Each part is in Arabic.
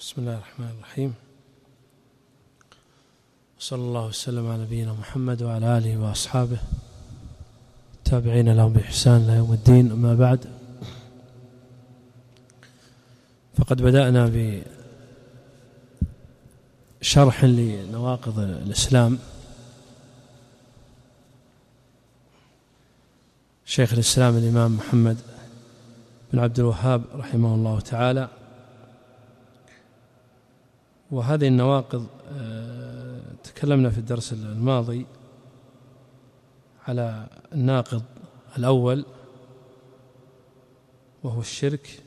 بسم الله الرحمن الرحيم صلى الله وسلم على نبينا محمد وعلى آله وأصحابه تابعين لهم بإحسان إلى يوم الدين أما بعد فقد بدأنا بشرح لنواقض الإسلام شيخ الإسلام الإمام محمد بن عبد الوهاب رحمه الله تعالى وهذه النواقض آه، تكلمنا في الدرس الماضي على الناقض الأول وهو الشرك.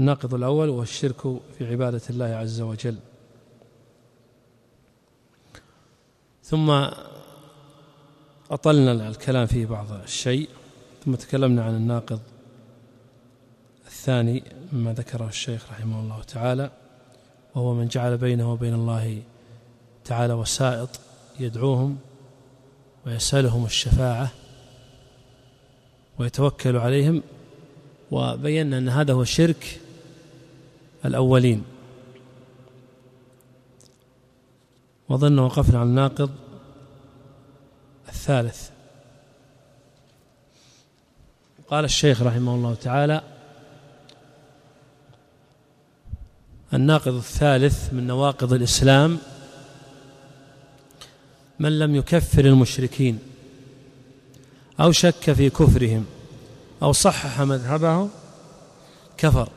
الناقض الأول وهو الشرك في عبادة الله عز وجل. ثم أطلنا الكلام فيه بعض الشيء ثم تكلمنا عن الناقض الثاني ما ذكره الشيخ رحمه الله تعالى وهو من جعل بينه وبين الله تعالى وسائط يدعوهم ويسألهم الشفاعة ويتوكل عليهم وبينا أن هذا هو شرك الأولين. وظن وقفنا على الناقض الثالث. قال الشيخ رحمه الله تعالى الناقض الثالث من نواقض الإسلام من لم يكفر المشركين أو شك في كفرهم أو صحح مذهبه كفر.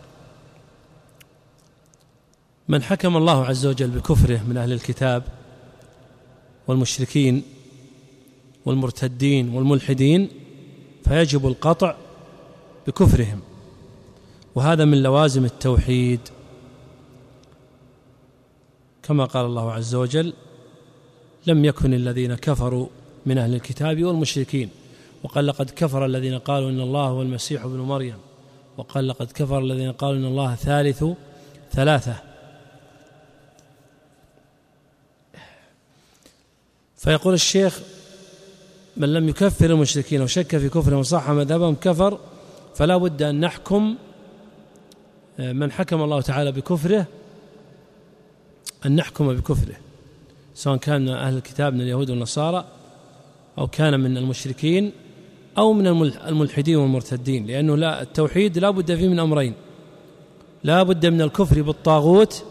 من حكم الله عز وجل بكفره من أهل الكتاب والمشركين والمرتدين والملحدين فيجب القطع بكفرهم وهذا من لوازم التوحيد. كما قال الله عز وجل لم يكن الذين كفروا من أهل الكتاب والمشركين وقال لقد كفر الذين قالوا إن الله هو المسيح ابن مريم وقال لقد كفر الذين قالوا إن الله ثالث ثلاثة فيقول الشيخ من لم يكفر المشركين وشك في كفرهم وصح مذهبهم كفر فلا بد أن نحكم آه، من حكم الله تعالى بكفره أن نحكم بكفره سواء كان من أهل الكتاب من اليهود والنصارى أو كان من المشركين أو من الملحدين والمرتدين لأنه لا التوحيد لا بد فيه من أمرين. لا بد من الكفر بالطاغوت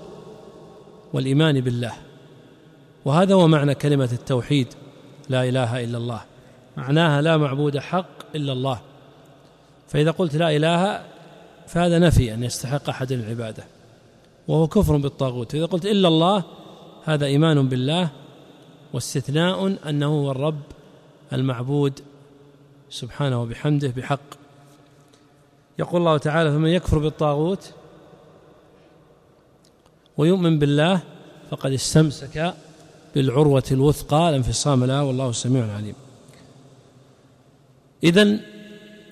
والإيمان بالله. وهذا هو معنى كلمة التوحيد لا إله إلا الله. معناها لا معبود حق إلا الله. فإذا قلت لا إله فهذا نفي أن يستحق أحد العبادة. وهو كفر بالطاغوت. إذا قلت إلا الله هذا إيمان بالله واستثناء أنه هو الرب المعبود سبحانه وبحمده بحق. يقول الله تعالى فمن يكفر بالطاغوت ويؤمن بالله فقد استمسك بالعروة الوثقى لا انفصام لها والله سميع عليم. إذا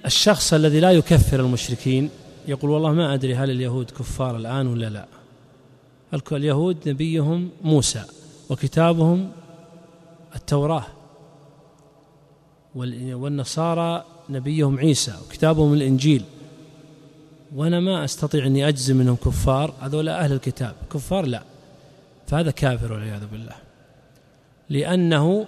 الشخص الذي لا يكفر المشركين يقول والله ما أدري هل اليهود كفار الآن ولا لا. اليهود نبيهم موسى وكتابهم التوراة والنصارى نبيهم عيسى وكتابهم الإنجيل. وأنا ما أستطيع أني أجزم أنهم كفار هذول أهل الكتاب. كفار لا. فهذا كافر والعياذ بالله. لأنه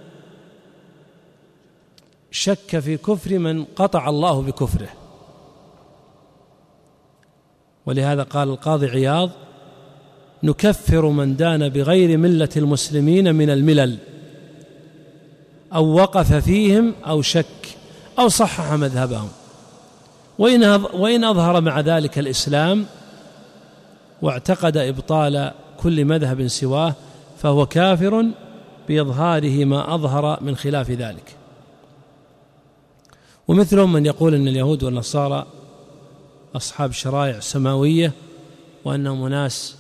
شك في كفر من قطع الله بكفره. ولهذا قال القاضي عياض نكفر من دان بغير ملة المسلمين من الملل. أو وقف فيهم أو شك أو صحح مذهبهم. وإن أظهر مع ذلك الإسلام واعتقد إبطال كل مذهب سواه فهو كافر بإظهاره ما أظهر من خلاف ذلك. ومثلهم من يقول أن اليهود والنصارى أصحاب شرائع سماوية وأنهم ناس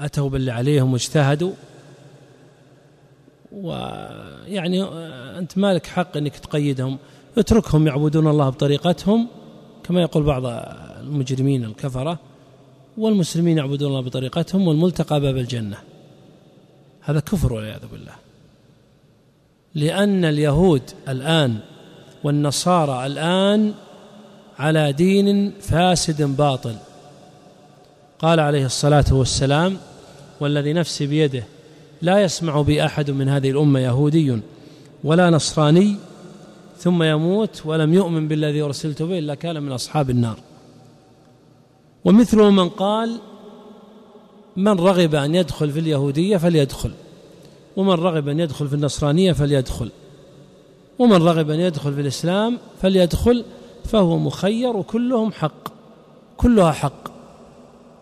أتوا باللي عليهم واجتهدوا. ويعني أنت مالك حق أنك تقيدهم. اتركهم يعبدون الله بطريقتهم كما يقول بعض المجرمين الكفرة والمسلمين يعبدون الله بطريقتهم والملتقى باب الجنة. هذا كفر والعياذ بالله. لأن اليهود الآن والنصارى الآن على دين فاسد باطل. قال عليه الصلاة والسلام والذي نفسي بيده لا يسمع بي احد من هذه الأمة يهودي ولا نصراني ثم يموت ولم يؤمن بالذي أرسلت به إلا كان من أصحاب النار. ومثله من قال من رغب أن يدخل في اليهودية فليدخل ومن رغب أن يدخل في النصرانية فليدخل ومن رغب أن يدخل في الإسلام فليدخل فهو مخير وكلهم حق كلها حق.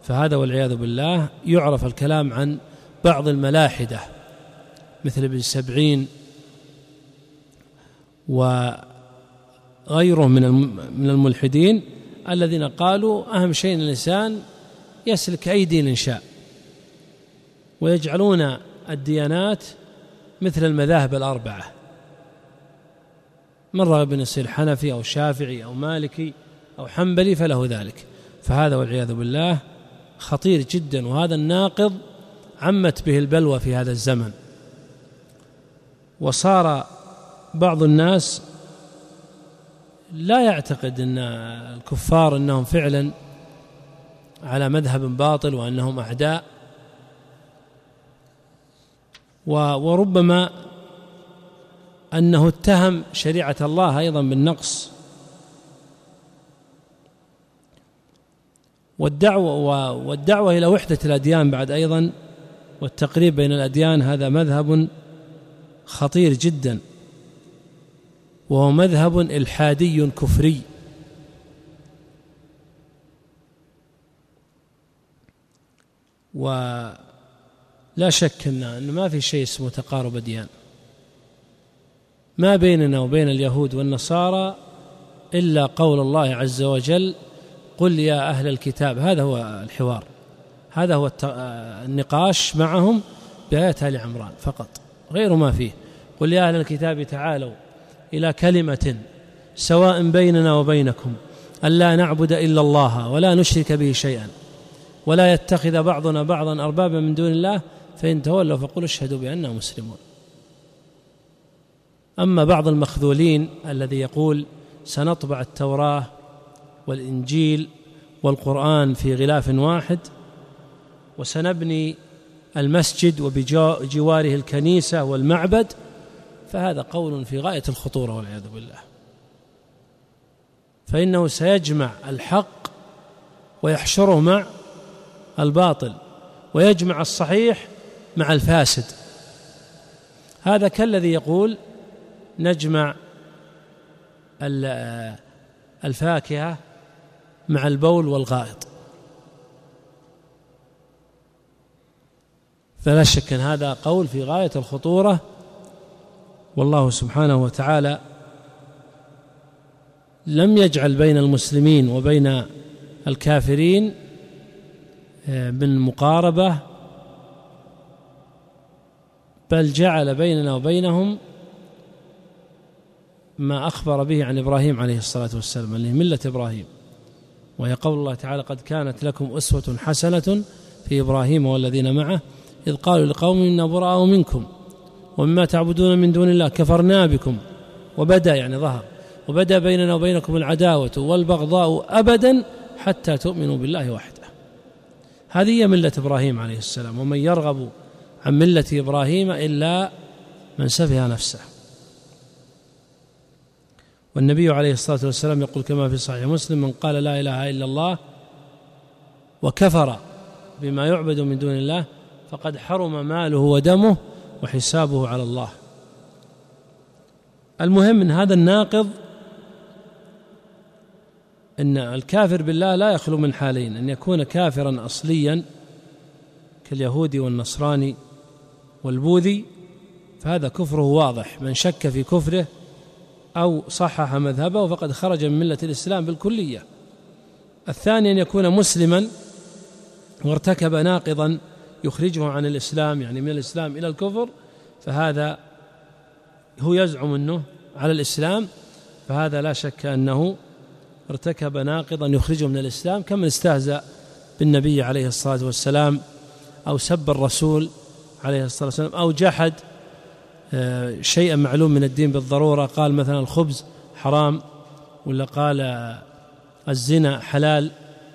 فهذا والعياذ بالله يعرف الكلام عن بعض الملاحدة مثل ابن سبعين وغيره من من الملحدين الذين قالوا أهم شيء الإنسان يسلك أي دين شاء. ويجعلون الديانات مثل المذاهب الأربعة. من رغب أن يصير حنفي أو شافعي أو مالكي أو حنبلي فله ذلك. فهذا والعياذ بالله خطير جدا. وهذا الناقض عمت به البلوى في هذا الزمن. وصار بعض الناس لا يعتقد أن الكفار أنهم فعلا على مذهب باطل وأنهم أعداء. وربما أنه اتهم شريعة الله أيضا بالنقص. والدعوة, والدعوة إلى وحدة الأديان بعد أيضا والتقريب بين الأديان هذا مذهب خطير جدا وهو مذهب إلحادي كفري. ولا شك أن ما في شيء اسمه تقارب أديان. ما بيننا وبين اليهود والنصارى إلا قول الله عز وجل قل يا أهل الكتاب هذا هو الحوار. هذا هو النقاش معهم بآيات آل عمران فقط غير ما فيه. قل يا أهل الكتاب تعالوا إلى كلمة سواء بيننا وبينكم ألا نعبد إلا الله ولا نشرك به شيئا ولا يتخذ بعضنا بعضا أربابا من دون الله فإن تولوا فقولوا اشهدوا بأننا مسلمون. أما بعض المخذولين الذي يقول سنطبع التوراة والإنجيل والقرآن في غلاف واحد وسنبني المسجد وبجواره الكنيسة والمعبد فهذا قول في غاية الخطورة والعياذ بالله. فإنه سيجمع الحق ويحشره مع الباطل ويجمع الصحيح مع الفاسد. هذا كالذي يقول نجمع الفاكهة مع البول والغائط. فلا شك إن هذا قول في غاية الخطورة. والله سبحانه وتعالى لم يجعل بين المسلمين وبين الكافرين آه، من مقاربة بل جعل بيننا وبينهم ما أخبر به عن إبراهيم عليه الصلاة والسلام اللي ملة إبراهيم. وهي قول الله تعالى قد كانت لكم أسوة حسنة في إبراهيم والذين معه إذ قالوا لقوم إنا براء منكم ومما تعبدون من دون الله كفرنا بكم وبدا يعني ظهر وبدا بيننا وبينكم العداوة والبغضاء أبدا حتى تؤمنوا بالله وحده. هذه هي ملة إبراهيم عليه السلام ومن يرغب عن ملة إبراهيم إلا من سفه نفسه. والنبي عليه الصلاة والسلام يقول كما في صحيح مسلم من قال لا إله إلا الله وكفر بما يعبد من دون الله فقد حرم ماله ودمه وحسابه على الله. المهم ان هذا الناقض إن الكافر بالله لا يخلو من حالين أن يكون كافرا اصليا كاليهودي والنصراني والبوذي فهذا كفره واضح. من شك في كفره أو صحح مذهبه فقد خرج من ملة الإسلام بالكلية. الثاني أن يكون مسلما وارتكب ناقضا يخرجه عن الإسلام يعني من الإسلام إلى الكفر فهذا هو يزعم أنه على الإسلام فهذا لا شك أنه ارتكب ناقضا يخرجه من الإسلام كمن استهزأ بالنبي عليه الصلاة والسلام أو سب الرسول عليه الصلاة والسلام أو جحد آه، شيئا معلوم من الدين بالضرورة. قال مثلا الخبز حرام ولا قال الزنا حلال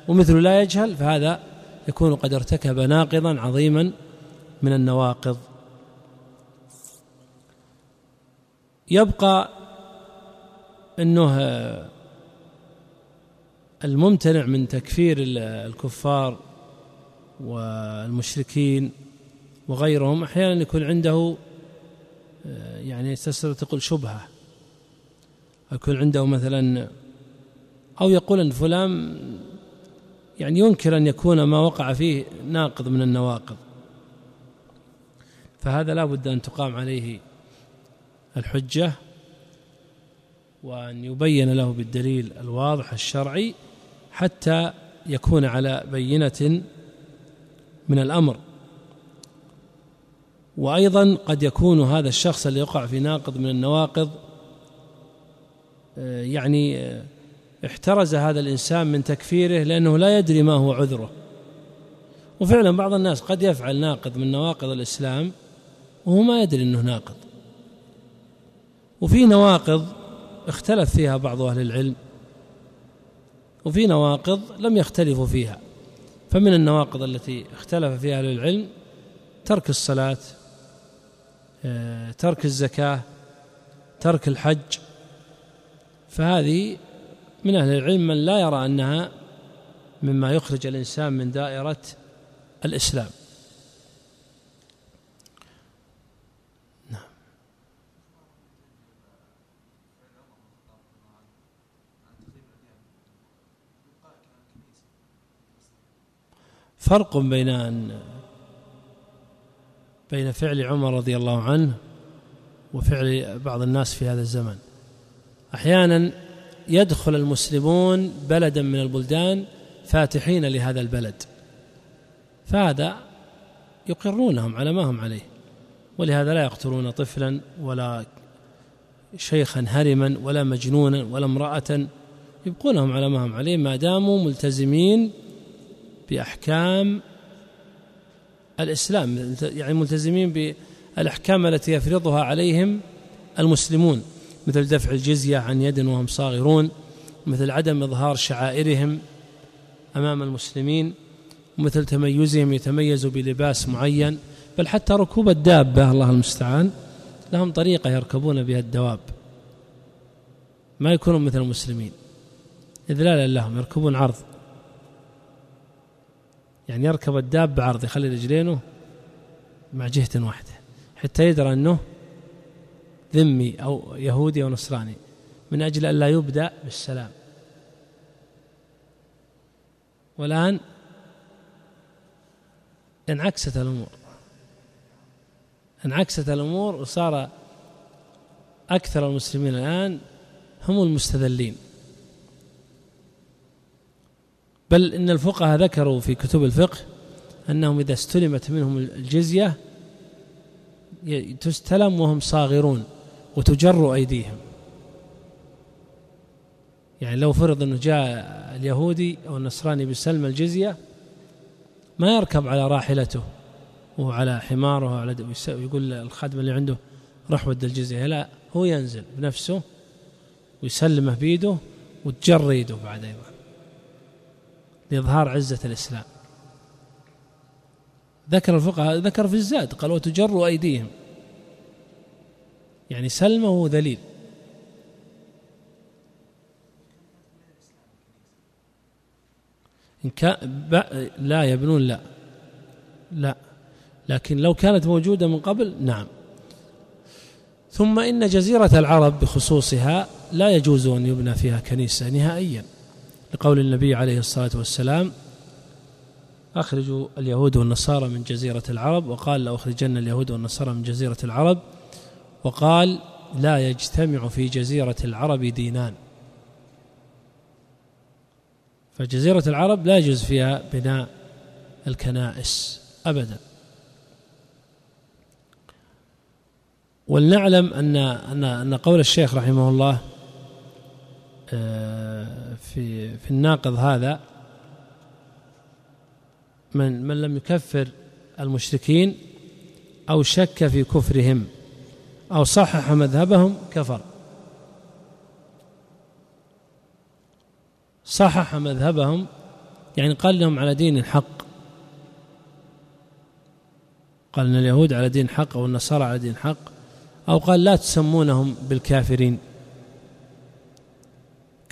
ومثل لا يجهل فهذا يكون قد ارتكب ناقضا عظيما من النواقض. يبقى إنه الممتنع من تكفير الكفار والمشركين وغيرهم أحيانا يكون عنده آه، يعني تستر تقول شبهة. يكون عنده مثلا أو يقول أن فلان يعني ينكر أن يكون ما وقع فيه ناقض من النواقض. فهذا لا بد أن تقام عليه الحجة وأن يبين له بالدليل الواضح الشرعي حتى يكون على بينة من الأمر. وأيضا قد يكون هذا الشخص اللي يقع في ناقض من النواقض آه، يعني آه، احترز هذا الإنسان من تكفيره لأنه لا يدري ما هو عذره. وفعلا بعض الناس قد يفعل ناقض من نواقض الإسلام وهو ما يدري إنه ناقض. وفي نواقض اختلف فيها بعض أهل العلم وفي نواقض لم يختلفوا فيها. فمن النواقض التي اختلف فيها أهل العلم ترك الصلاة آه، ترك الزكاة ترك الحج. فهذه من أهل العلم من لا يرى أنها مما يخرج الإنسان من دائرة الإسلام. نعم. فرق بين أن بين فعل عمر رضي الله عنه وفعل بعض الناس في هذا الزمن. أحيانا يدخل المسلمون بلدا من البلدان فاتحين لهذا البلد. فهذا يقرونهم على ما هم عليه. ولهذا لا يقتلون طفلا ولا شيخا هرما ولا مجنونا ولا امرأة. يبقونهم على ما هم عليه. ما داموا ملتزمين بأحكام الإسلام يعني ملتزمين بالأحكام التي يفرضها عليهم المسلمون مثل دفع الجزية عن يد وهم صاغرون مثل عدم إظهار شعائرهم أمام المسلمين مثل تميزهم يتميزوا بلباس معين بل حتى ركوب الدابة الله المستعان لهم طريقة يركبون بها الدواب. ما يكونوا مثل المسلمين. إذلالا لهم يركبون عرض. يعني يركب الداب بعرض يخلي رجلينه مع جهة واحدة حتى يدرى أنه ذمي أو يهودي أو نصراني من أجل أن لا يبدأ بالسلام. والآن انعكست الأمور انعكست الأمور وصار أكثر المسلمين الآن هم المستذلين. بل إن الفقهاء ذكروا في كتب الفقه أنهم إذا استلمت منهم الجزية تستلم وهم صاغرون وتجر أيديهم. يعني لو فرض أنه جاء اليهودي أو النصراني بسلم الجزية ما يركب على راحلته وعلى حماره وعلى ويقول الخادم اللي عنده روح ود الجزية لا هو ينزل بنفسه ويسلمه بيده وتجر يده بعد أيضا. لإظهار عزة الإسلام. ذكر الفقهاء ذكر في الزاد قال وتجر أيديهم. يعني سلمه ذليل. إن كان لا يبنون لا. لا. لكن لو كانت موجودة من قبل نعم. ثم إن جزيرة العرب بخصوصها لا يجوز أن يبنى فيها كنيسة نهائيا. لقول النبي عليه الصلاة والسلام أخرجوا اليهود والنصارى من جزيرة العرب وقال لأخرجن اليهود والنصارى من جزيرة العرب وقال لا يجتمع في جزيرة العرب دينان. فجزيرة العرب لا يجوز فيها بناء الكنائس أبدا. ولنعلم أن أن أن قول الشيخ رحمه الله في في الناقض هذا من من لم يكفر المشركين أو شك في كفرهم أو صحح مذهبهم كفر. صحح مذهبهم يعني قال لهم على دين الحق. قال ان اليهود على دين حق أو النصارى على دين حق أو قال لا تسمونهم بالكافرين.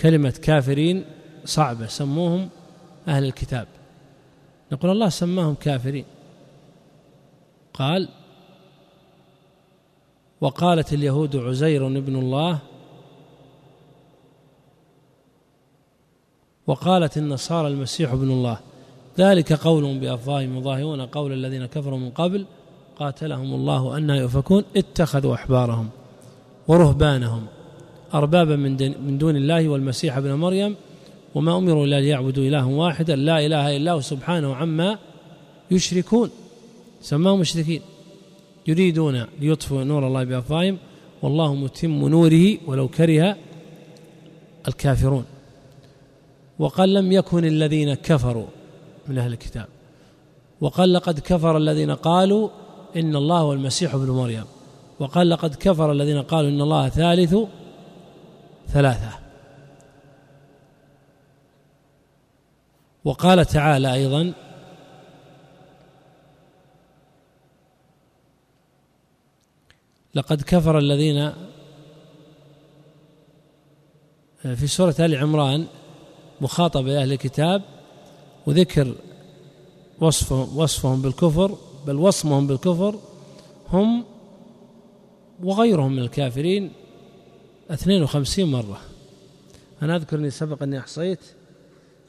كلمة كافرين صعبة سموهم أهل الكتاب. نقول الله سماهم كافرين. قال وقالت اليهود عزير ابن الله وقالت النصارى المسيح ابن الله. ذلك قولهم بأفواههم يضاهئون قول الذين كفروا من قبل قاتلهم الله أنها يؤفكون اتخذوا أحبارهم ورهبانهم. أربابا من, دون الله والمسيح ابن مريم وما أمروا إلا ليعبدوا إلها واحدا لا إله إلا هو سبحانه عما يشركون. سماهم مشركين. يريدون ليطفئوا نور الله بأفواههم والله متم نوره ولو كره الكافرون. وقال لم يكن الذين كفروا من أهل الكتاب. وقال لقد كفر الذين قالوا إن الله والمسيح ابن مريم. وقال لقد كفر الذين قالوا إن الله ثالث ثلاثة. وقال تعالى أيضا لقد كفر الذين في سورة آل عمران مخاطبة أهل الكتاب وذكر وصفهم, وصفهم بالكفر بل وصمهم بالكفر هم وغيرهم من الكافرين. 52 مرة. أنا أذكر أني سبق أني أحصيت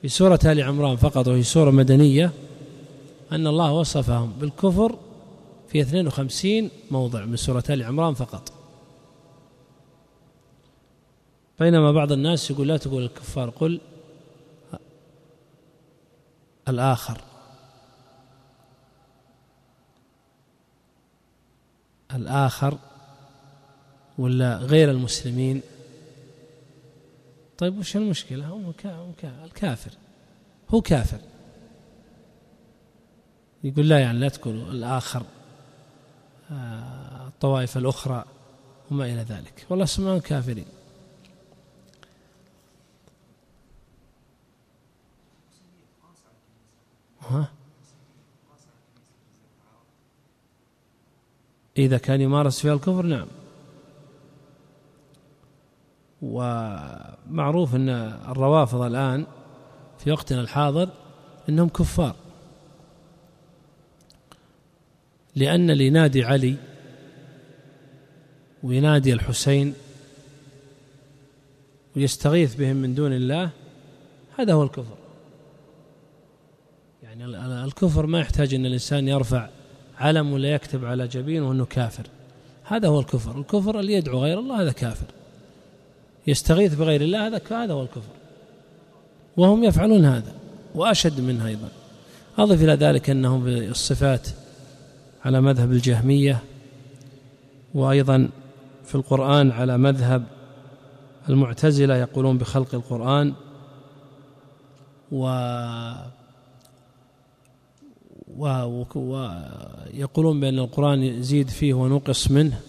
في سورة آل عمران فقط وهي سورة مدنية أن الله وصفهم بالكفر في 52 موضع من سورة آل عمران فقط. بينما بعض الناس يقول لا تقول الكفار قل الآخر. الآخر ولا غير المسلمين؟ طيب وش المشكلة؟ هو الكافر. هو كافر. يقول لا يعني لا تقول الآخر آه، الطوائف الأخرى وما إلى ذلك. والله سمعهم كافرين ها؟ إذا كان يمارس فيها الكفر نعم. ومعروف أن الروافض الآن في وقتنا الحاضر أنهم كفار. لأن اللي ينادي علي وينادي الحسين ويستغيث بهم من دون الله هذا هو الكفر. يعني الكفر ما يحتاج أن الإنسان يرفع علم ولا يكتب على جبينه أنه كافر. هذا هو الكفر. الكفر اللي يدعو غير الله هذا كافر. يستغيث بغير الله هذا هذا هو الكفر. وهم يفعلون هذا وأشد منه أيضا. أضف إلى ذلك أنهم بالصفات على مذهب الجهمية وأيضا في القرآن على مذهب المعتزلة يقولون بخلق القرآن. و ويقولون بأن القرآن يزيد فيه ونقص منه.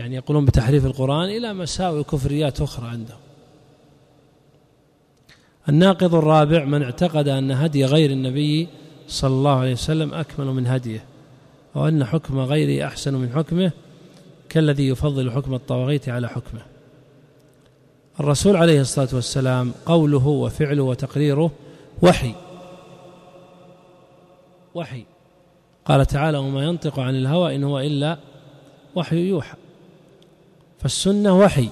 يعني يقولون بتحريف القرآن إلى مساوئ كفريات أخرى عندهم. الناقض الرابع من اعتقد أن هدي غير النبي صلى الله عليه وسلم أكمل من هديه وأن حكم غيره أحسن من حكمه كالذي يفضل حكم الطواغيت على حكمه. الرسول عليه الصلاة والسلام قوله وفعله وتقريره وحي. وحي. قال تعالى وما ينطق عن الهوى إن هو إلا وحي يوحى. فالسنة وحي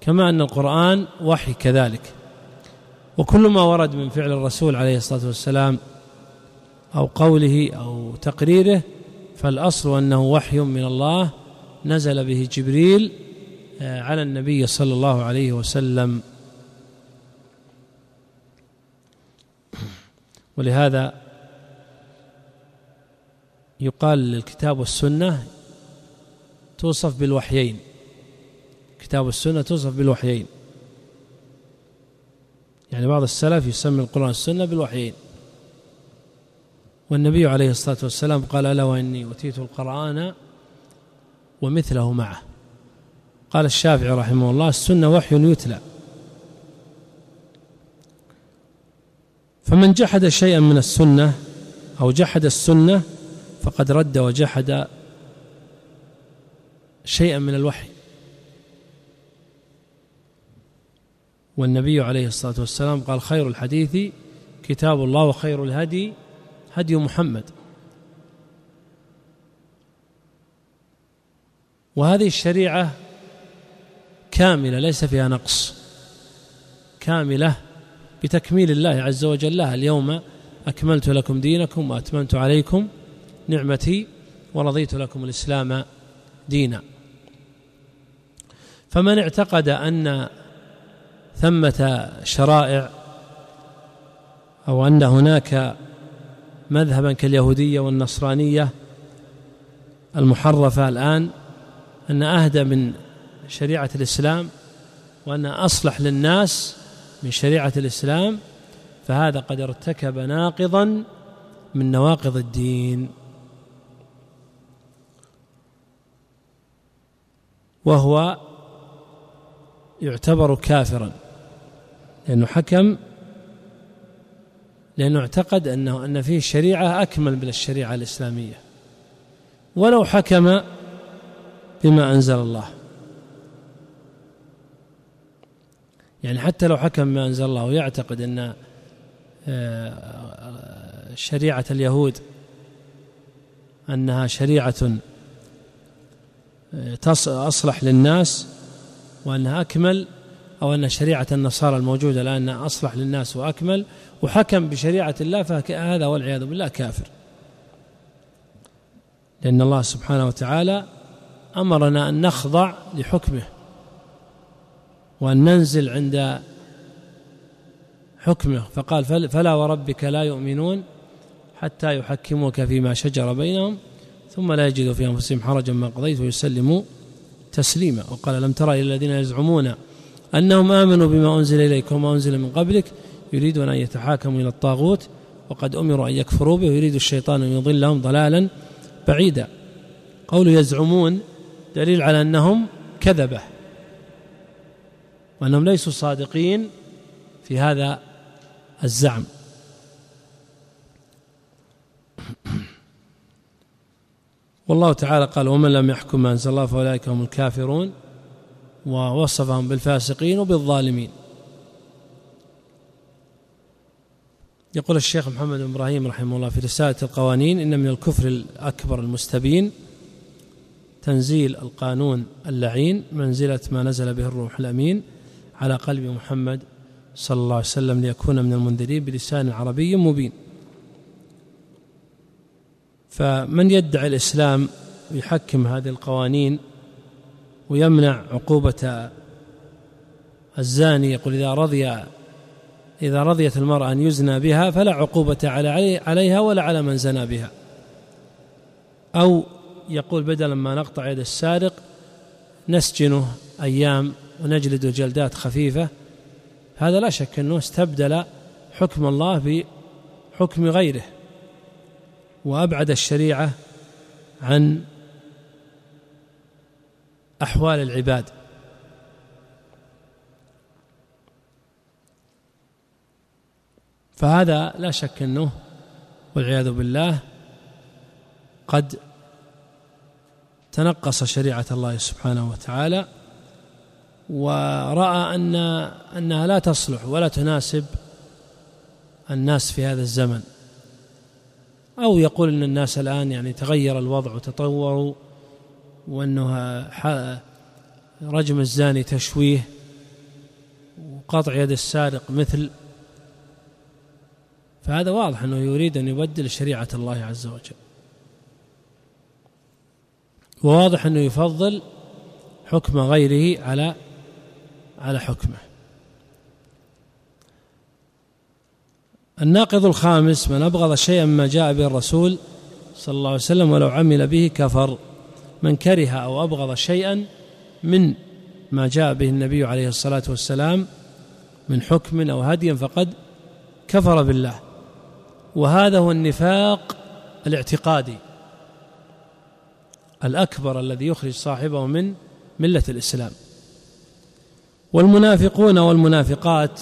كما أن القرآن وحي كذلك. وكل ما ورد من فعل الرسول عليه الصلاة والسلام أو قوله أو تقريره فالأصل أنه وحي من الله نزل به جبريل آه، على النبي صلى الله عليه وسلم. ولهذا يقال للكتاب والسنة توصف بالوحيين. كتاب السنة توصف بالوحيين. يعني بعض السلف يسمي القرآن والسنة بالوحيين. والنبي عليه الصلاة والسلام قال ألا وإني أوتيت القرآن ومثله معه. قال الشافعي رحمه الله السنة وحي يتلى. فمن جحد شيئا من السنة أو جحد السنة فقد رد وجحد شيئا من الوحي. والنبي عليه الصلاة والسلام قال خير الحديث كتاب الله وخير الهدي هدي محمد. وهذه الشريعة كاملة ليس فيها نقص كاملة بتكميل الله عز وجل. لها اليوم أكملت لكم دينكم وأتممت عليكم نعمتي ورضيت لكم الإسلام دينا. فمن اعتقد أن ثمة شرائع أو أن هناك مذهبا كاليهودية والنصرانية المحرفة الآن أن أهدى من شريعة الإسلام وأن أصلح للناس من شريعة الإسلام فهذا قد ارتكب ناقضا من نواقض الدين. وهو يعتبر كافرا لأنه حكم لأنه اعتقد أنه أن فيه شريعة أكمل من الشريعة الإسلامية. ولو حكم بما أنزل الله. يعني حتى لو حكم بما أنزل الله ويعتقد أن آه، شريعة اليهود أنها شريعة آه، أصلح للناس وأنها أكمل أو أن شريعة النصارى الموجودة الآن أصلح للناس وأكمل وحكم بشريعة الله فهذا والعياذ بالله كافر. لأن الله سبحانه وتعالى أمرنا أن نخضع لحكمه وأن ننزل عند حكمه. فقال فلا وربك لا يؤمنون حتى يحكموك فيما شجر بينهم ثم لا يجدوا في أنفسهم حرجا ما قضيت ويسلموا تسليما. وقال لم ترى إلى الذين يزعمون أنهم آمنوا بما أنزل إليك وما أنزل من قبلك يريدون أن يتحاكموا إلى الطاغوت وقد أمروا أن يكفروا به ويريد الشيطان أن يضلهم ضلالا بعيدا. قول يزعمون دليل على أنهم كذبة وأنهم ليسوا صادقين في هذا الزعم. والله تعالى قال ومن لم يحكم ما أنزل الله فأولئك هم الكافرون ووصفهم بالفاسقين وبالظالمين. يقول الشيخ محمد بن إبراهيم رحمه الله في رسالة القوانين إن من الكفر الأكبر المستبين تنزيل القانون اللعين منزلة ما نزل به الروح الأمين على قلب محمد صلى الله عليه وسلم ليكون من المنذرين بلسان عربي مبين. فمن يدعي الإسلام يحكم هذه القوانين ويمنع عقوبة الزاني يقول إذا رضي إذا رضيت المرأة أن يزنى بها فلا عقوبة على عليها ولا على من زنى بها. أو يقول بدلا ما نقطع يد السارق نسجنه أيام ونجلد جلدات خفيفة. هذا لا شك أنه استبدل حكم الله بحكم غيره. وأبعد الشريعة عن أحوال العباد. فهذا لا شك أنه والعياذ بالله قد تنقص شريعة الله سبحانه وتعالى ورأى أن أنها لا تصلح ولا تناسب الناس في هذا الزمن. أو يقول أن الناس الآن يعني تغير الوضع وتطوروا وأنها رجم الزاني تشويه وقطع يد السارق مثل فهذا واضح أنه يريد أن يبدل شريعة الله عز وجل. وواضح أنه يفضل حكم غيره على على حكمه. الناقض الخامس من أبغض شيئا ما جاء به الرسول صلى الله عليه وسلم ولو عمل به كفر. من كره أو أبغض شيئا من ما جاء به النبي عليه الصلاة والسلام من حكم أو هدي فقد كفر بالله. وهذا هو النفاق الاعتقادي الأكبر الذي يخرج صاحبه من ملة الإسلام. والمنافقون والمنافقات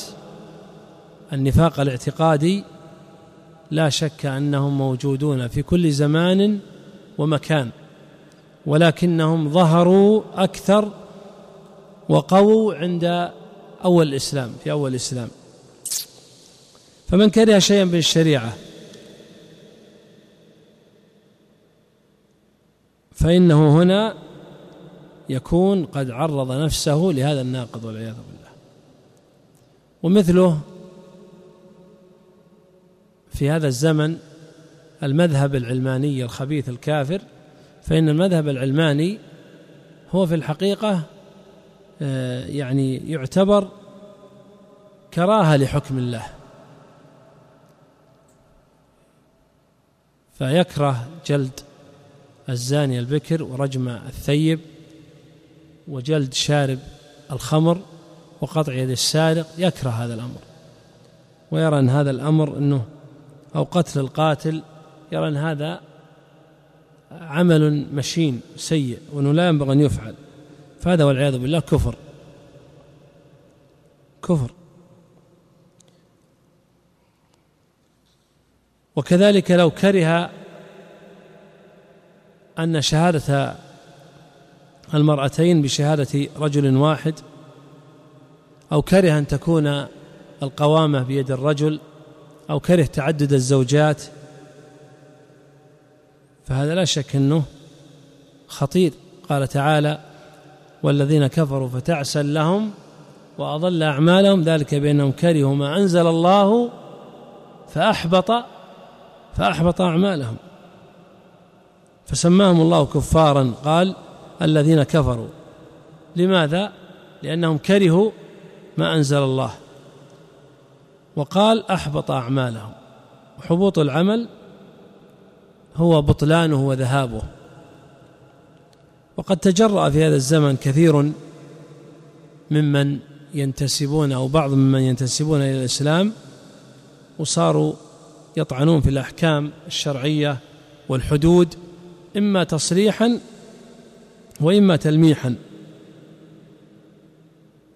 النفاق الاعتقادي لا شك أنهم موجودون في كل زمان ومكان ولكنهم ظهروا أكثر وقووا عند أول الإسلام في أول الإسلام. فمن كره شيئا من الشريعة فإنه هنا يكون قد عرض نفسه لهذا الناقض والعياذ بالله. ومثله في هذا الزمن المذهب العلماني الخبيث الكافر فإن المذهب العلماني هو في الحقيقة آه، يعني يعتبر كراهة لحكم الله. فيكره جلد الزاني البكر ورجم الثيب وجلد شارب الخمر وقطع يد السارق يكره هذا الأمر. ويرى أن هذا الأمر أنه أو قتل القاتل يرى أن هذا عمل مشين سيء وأنه لا ينبغي أن يفعل. فهذا والعياذ بالله كفر. كفر. وكذلك لو كره أن شهادة المرأتين بشهادة رجل واحد أو كره أن تكون القوامة بيد الرجل أو كره تعدد الزوجات فهذا لا شك أنه خطير. قال تعالى والذين كفروا فتعسى لهم وأضل أعمالهم ذلك بأنهم كرهوا ما أنزل الله فأحبط فأحبط أعمالهم. فسماهم الله كفارا. قال الذين كفروا. لماذا؟ لأنهم كرهوا ما أنزل الله. وقال أحبط أعمالهم وحبوط العمل هو بطلانه وذهابه. وقد تجرأ في هذا الزمن كثير ممن ينتسبون أو بعض ممن ينتسبون إلى الإسلام وصاروا يطعنون في الأحكام الشرعية والحدود إما تصريحا وإما تلميحا.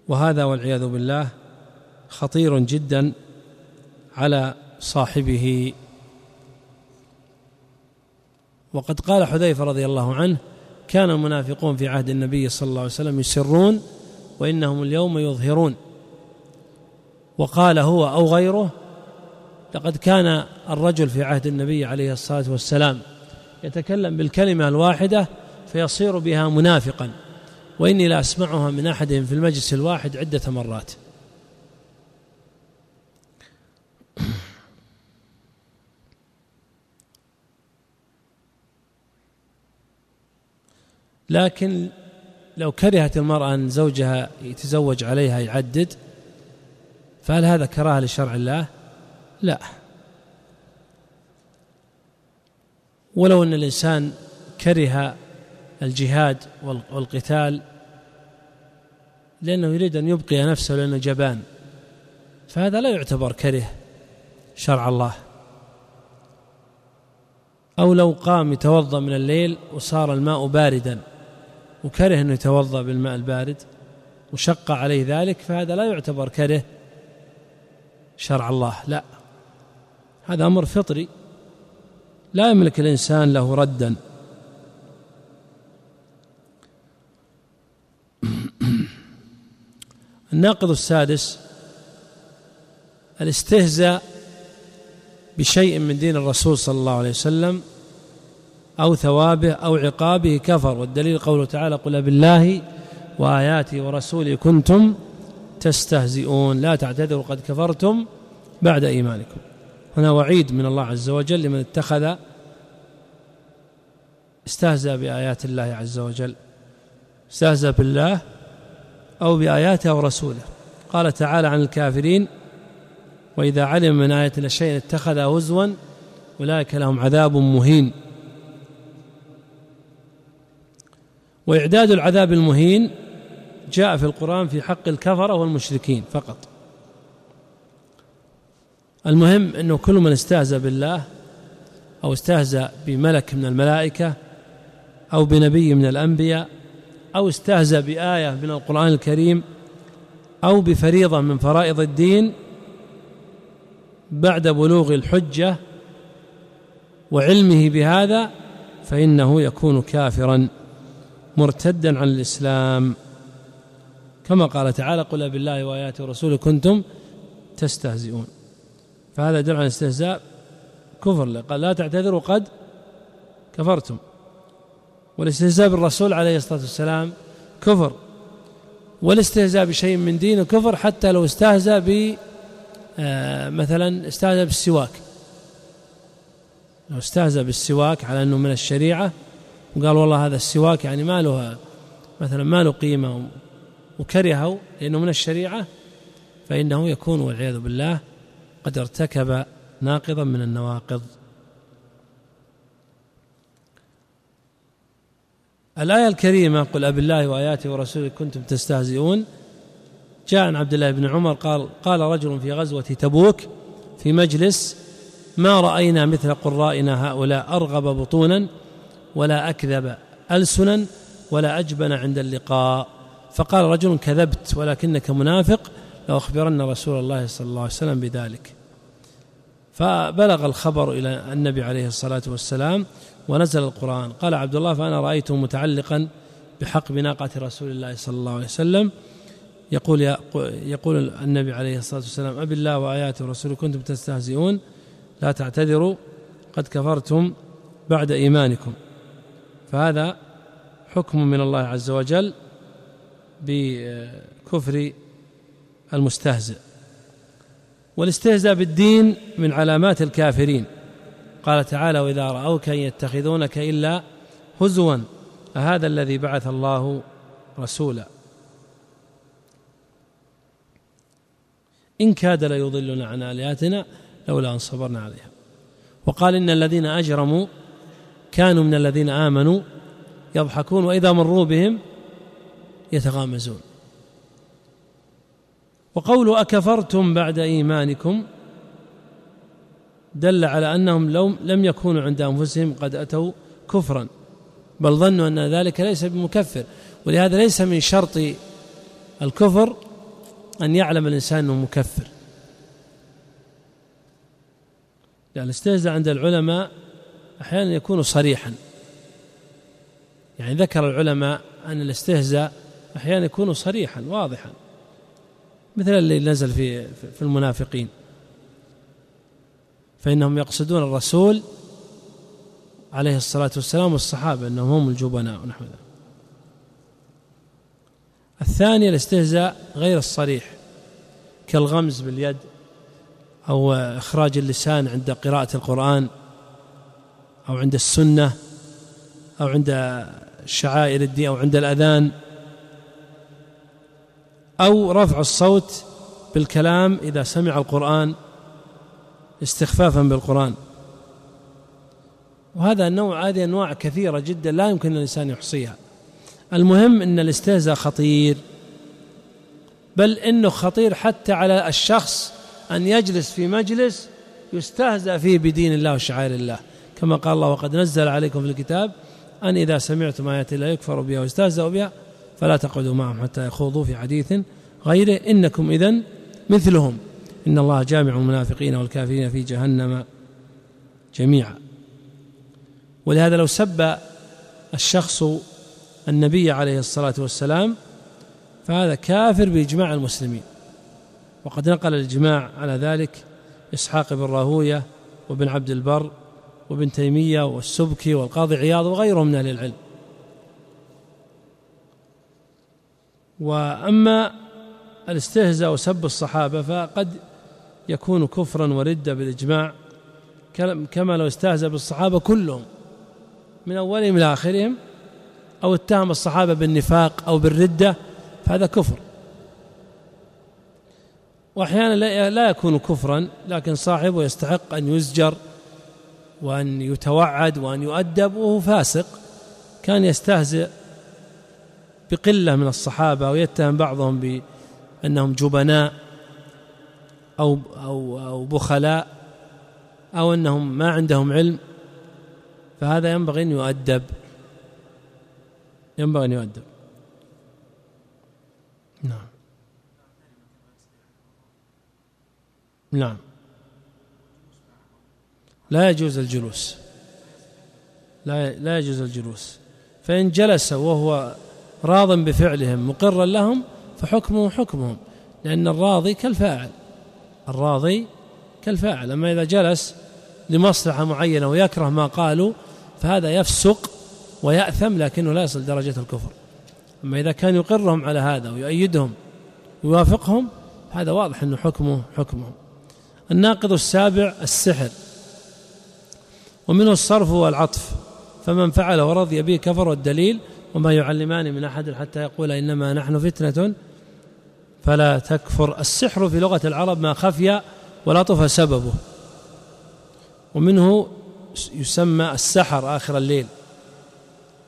وهذا والعياذ بالله خطير جدا على صاحبه. وقد قال حذيفة رضي الله عنه كان المنافقون في عهد النبي صلى الله عليه وسلم يسرون وإنهم اليوم يظهرون. وقال هو أو غيره لقد كان الرجل في عهد النبي عليه الصلاة والسلام يتكلم بالكلمة الواحدة فيصير بها منافقا. وإني لا أسمعها من أحدهم في المجلس الواحد عدة مرات. لكن لو كرهت المرأة أن زوجها يتزوج عليها يعدد فهل هذا كراهة لشرع الله؟ لا. ولو أن الإنسان كره الجهاد والقتال لأنه يريد أن يبقي نفسه لأنه جبان فهذا لا يعتبر كره شرع الله. أو لو قام يتوضأ من الليل وصار الماء باردا. وكره أنه يتوضأ بالماء البارد وشق عليه ذلك فهذا لا يعتبر كره شرع الله لا. هذا أمر فطري. لا يملك الإنسان له ردا. الناقض السادس الاستهزاء بشيء من دين الرسول صلى الله عليه وسلم أو ثوابه أو عقابه كفر والدليل قوله تعالى قل بالله وآياته ورسوله كنتم تستهزئون لا تعتذروا قد كفرتم بعد إيمانكم. هنا وعيد من الله عز وجل لمن اتخذ استهزأ بآيات الله عز وجل استهزأ بالله أو بآياته ورسوله قال تعالى عن الكافرين وإذا علم من آية شيئا اتخذ هزوا أولئك لهم عذاب مهين. وإعداد العذاب المهين جاء في القرآن في حق الكفرة والمشركين فقط. المهم أنه كل من استهزأ بالله أو استهزأ بملك من الملائكة أو بنبي من الأنبياء أو استهزأ بآية من القرآن الكريم أو بفريضة من فرائض الدين بعد بلوغ الحجة وعلمه بهذا فإنه يكون كافراً. مرتدا عن الإسلام. كما قال تعالى قل بالله وآياته ورسوله كنتم تستهزئون. فهذا يدل على الاستهزاء كفر قال لا تعتذروا قد كفرتم. والاستهزاء بالرسول عليه الصلاة والسلام كفر. والاستهزاء بشيء من دينه كفر حتى لو استهزأ ب آه، مثلا استهزأ بالسواك. لو استهزأ بالسواك على أنه من الشريعة وقال والله هذا السواك يعني ما له مثلا ما له قيمة وكرهوا لأنه من الشريعة فإنه يكون والعياذ بالله قد ارتكب ناقضا من النواقض. الآية الكريمة قل أب الله وآياته ورسوله كنتم تستهزئون. جاء عن عبد الله بن عمر قال قال رجل في غزوة تبوك في مجلس ما رأينا مثل قرائنا هؤلاء أرغب بطونا ولا أكذب ألسنا ولا أجبن عند اللقاء. فقال رجل كذبت ولكنك منافق لأخبرن رسول الله صلى الله عليه وسلم بذلك. فبلغ الخبر إلى النبي عليه الصلاة والسلام ونزل القرآن. قال عبد الله فأنا رأيته متعلقا بحق بناقة رسول الله صلى الله عليه وسلم. يقول يقول النبي عليه الصلاة والسلام أب الله وآياته ورسوله كنتم تستهزئون لا تعتذروا قد كفرتم بعد إيمانكم. فهذا حكم من الله عز وجل بكفر المستهزئ. والاستهزاء بالدين من علامات الكافرين. قال تعالى وإذا رأوك أن يتخذونك إلا هزوا أهذا الذي بعث الله رسولا. إن كاد ليضلنا عن آلهتنا لولا أن صبرنا عليها. وقال إن الذين أجرموا كانوا من الذين آمنوا يضحكون وإذا مروا بهم يتغامزون. وقولوا أكفرتم بعد إيمانكم دل على أنهم لو لم يكونوا عند أنفسهم قد أتوا كفرا بل ظنوا أن ذلك ليس بمكفر. ولهذا ليس من شرط الكفر أن يعلم الإنسان أنه مكفر. يعني استهزا عند العلماء أحيانا يكون صريحا. يعني ذكر العلماء أن الاستهزاء أحيانا يكون صريحا واضحا. مثل اللي نزل في في المنافقين. فإنهم يقصدون الرسول عليه الصلاة والسلام والصحابة أنهم هم الجبناء ونحو ذلك. الثاني الاستهزاء غير الصريح كالغمز باليد أو إخراج اللسان عند قراءة القرآن. أو عند السنة أو عند شعائر الدين أو عند الأذان أو رفع الصوت بالكلام إذا سمع القرآن استخفافا بالقرآن. وهذا النوع هذه أنواع كثيرة جدا لا يمكن الإنسان يحصيها. المهم أن الاستهزاء خطير بل أنه خطير حتى على الشخص أن يجلس في مجلس يستهزأ فيه بدين الله وشعائر الله. كما قال الله وقد نزل عليكم في الكتاب أن إذا سمعتم آيات الله يكفر بها ويستهزأ بها فلا تقعدوا معهم حتى يخوضوا في حديث غيره. إنكم إذا مثلهم. إن الله جامع المنافقين والكافرين في جهنم جميعا. ولهذا لو سب الشخص النبي عليه الصلاة والسلام فهذا كافر بإجماع المسلمين. وقد نقل الإجماع على ذلك إسحاق بن راهوية وابن عبد البر وابن تيمية والسبكي والقاضي عياض وغيرهم من أهل العلم. وأما الاستهزاء وسب الصحابة فقد يكون كفرا وردة بالإجماع كما لو استهزأ بالصحابة كلهم من أولهم إلى آخرهم أو اتهم الصحابة بالنفاق أو بالردة فهذا كفر. واحيانا لا يكون كفرا لكن صاحبه يستحق أن يزجر وأن يتوعد وأن يؤدب وهو فاسق. كان يستهزئ بقلة من الصحابة ويتهم بعضهم بأنهم جبناء أو, أو, أو بخلاء أو أنهم ما عندهم علم. فهذا ينبغي أن يؤدب. ينبغي أن يؤدب. نعم. نعم. لا يجوز الجلوس. لا لا يجوز الجلوس. فإن جلس وهو راض بفعلهم مقرا لهم فحكمه حكمهم. لأن الراضي كالفاعل. الراضي كالفاعل. أما إذا جلس لمصلحة معينة ويكره ما قالوا فهذا يفسق ويأثم لكنه لا يصل درجة الكفر. أما إذا كان يقرهم على هذا ويؤيدهم ويوافقهم هذا واضح أنه حكمه حكمهم. الناقض السابع السحر. ومنه الصرف والعطف. فمن فعل ورضي به كفر والدليل وما يعلمان من أحد حتى يقول إنما نحن فتنة. فلا تكفر السحر في لغة العرب ما خفي ولطف سببه. ومنه يسمى السحر آخر الليل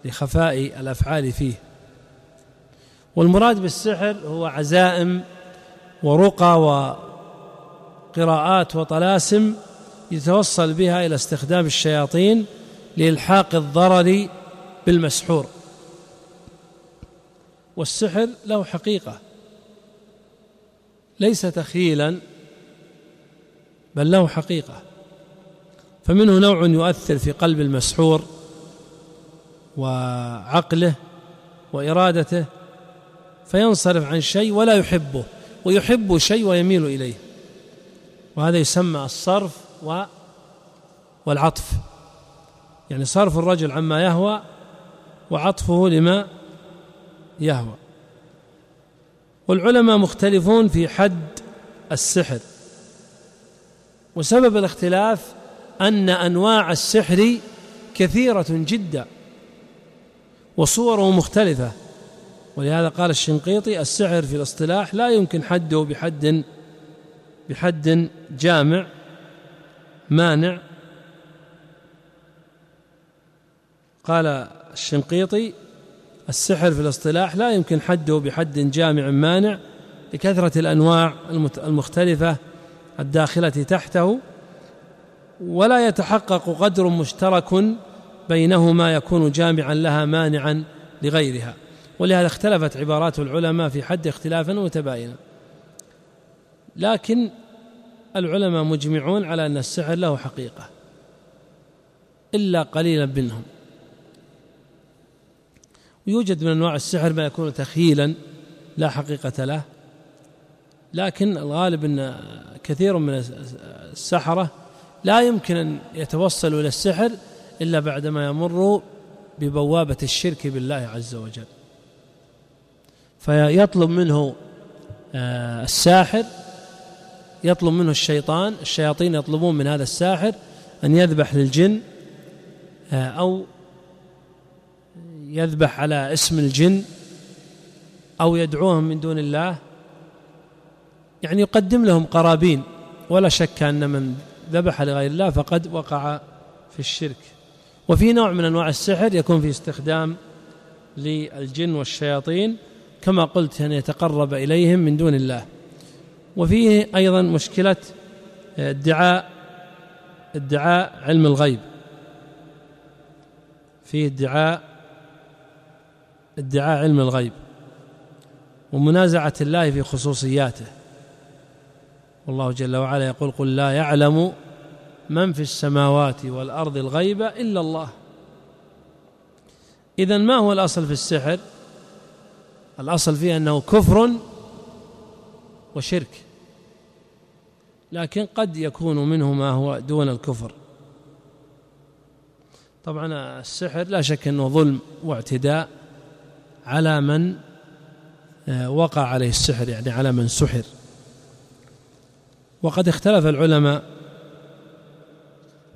لخفاء الأفعال فيه. والمراد بالسحر هو عزائم ورقى وقراءات وطلاسم يتوصل بها إلى استخدام الشياطين لإلحاق الضرر بالمسحور. والسحر له حقيقة ليس تخيلا بل له حقيقة. فمنه نوع يؤثر في قلب المسحور وعقله وإرادته فينصرف عن شيء ولا يحبه ويحب شيء ويميل إليه. وهذا يسمى الصرف والعطف. يعني صرف الرجل عما يهوى وعطفه لما يهوى. والعلماء مختلفون في حد السحر. وسبب الاختلاف أن أنواع السحر كثيرة جدا. وصوره مختلفة. ولهذا قال الشنقيطي السحر في الاصطلاح لا يمكن حده بحد بحد جامع. مانع. قال الشنقيطي السحر في الاصطلاح لا يمكن حده بحد جامع مانع لكثرة الأنواع المختلفة الداخلة تحته ولا يتحقق قدر مشترك بينهما يكون جامعا لها مانعا لغيرها. ولهذا اختلفت عبارات العلماء في حد اختلافا متباينا لكن العلماء مجمعون على أن السحر له حقيقة. إلا قليلا منهم. ويوجد من أنواع السحر ما يكون تخييلا لا حقيقة له. لكن الغالب أن كثير من السحرة لا يمكن أن يتوصلوا إلى السحر إلا بعدما يمروا ببوابة الشرك بالله عز وجل. فيطلب منه آه، الساحر يطلب منه الشيطان الشياطين يطلبون من هذا الساحر أن يذبح للجن آه، أو يذبح على اسم الجن أو يدعوهم من دون الله. يعني يقدم لهم قرابين. ولا شك أن من ذبح لغير الله فقد وقع في الشرك. وفي نوع من أنواع السحر يكون في استخدام للجن والشياطين كما قلت أن يتقرب إليهم من دون الله. وفيه أيضا مشكلة آه، ادعاء ادعاء علم الغيب. فيه ادعاء ادعاء علم الغيب. ومنازعة الله في خصوصياته. والله جل وعلا يقول قل لا يعلم من في السماوات والأرض الغيب إلا الله. إذا ما هو الأصل في السحر؟ الأصل فيه أنه كفر وشرك. لكن قد يكون منه ما هو دون الكفر. طبعا السحر لا شك أنه ظلم واعتداء على من آه، وقع عليه السحر يعني على من سحر. وقد اختلف العلماء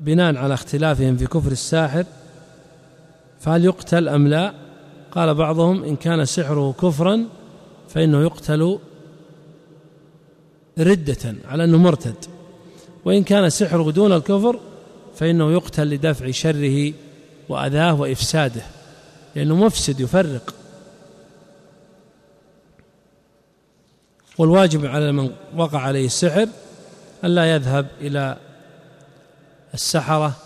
بناء على اختلافهم في كفر الساحر فهل يقتل أم لا؟ قال بعضهم إن كان سحره كفرا فإنه يقتل ردة على أنه مرتد. وإن كان سحر دون الكفر فإنه يقتل لدفع شره وأذاه وإفساده لأنه مفسد يفرق. والواجب على من وقع عليه السحر أن لا يذهب إلى السحرة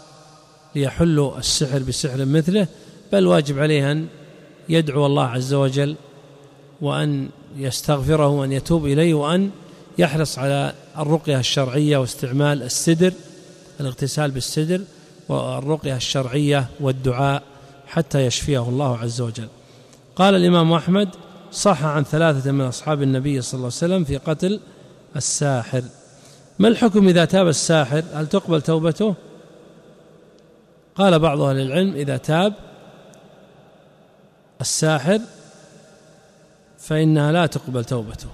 ليحلوا السحر بسحر مثله بل واجب عليه أن يدعو الله عز وجل وأن يستغفره وأن يتوب إليه وأن يحرص على الرقية الشرعية واستعمال السدر الاغتسال بالسدر والرقية الشرعية والدعاء حتى يشفيه الله عز وجل. قال الإمام أحمد صح عن ثلاثة من أصحاب النبي صلى الله عليه وسلم في قتل الساحر. ما الحكم إذا تاب الساحر؟ هل تقبل توبته؟ قال بعض أهل العلم إذا تاب الساحر فإنها لا تقبل توبته.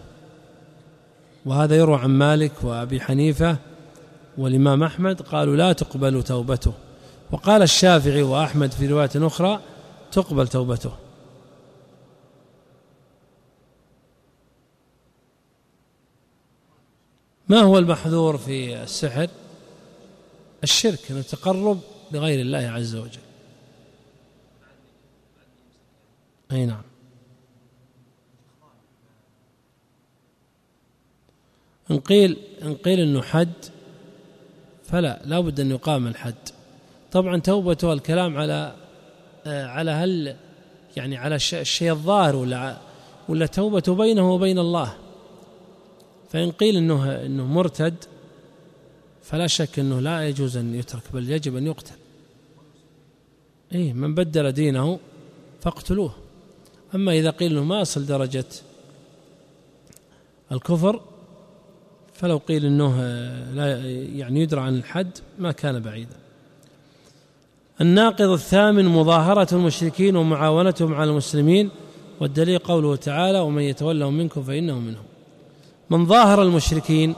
وهذا يروى عن مالك وأبي حنيفة والإمام أحمد قالوا لا تقبل توبته. وقال الشافعي وأحمد في رواية أخرى تقبل توبته. ما هو المحذور في السحر؟ الشرك التقرب لغير الله عز وجل. أي نعم. إن قيل, إن قيل أنه حد فلا لا بد أن يقام الحد. طبعا توبته الكلام على آه، على هل يعني على الشيء الظاهر ولا ولا توبته بينه وبين الله. فإن قيل أنه, إنه مرتد فلا شك أنه لا يجوز أن يترك بل يجب أن يقتل. إيه من بدل دينه فاقتلوه. أما إذا قيل أنه ما أصل درجة الكفر فلو قيل أنه آه، لا يعني يدرى عن الحد ما كان بعيدا. الناقض الثامن مظاهرة المشركين ومعاونتهم على المسلمين والدليل قوله تعالى ومن يتولهم منكم فإنه منهم. من ظاهر المشركين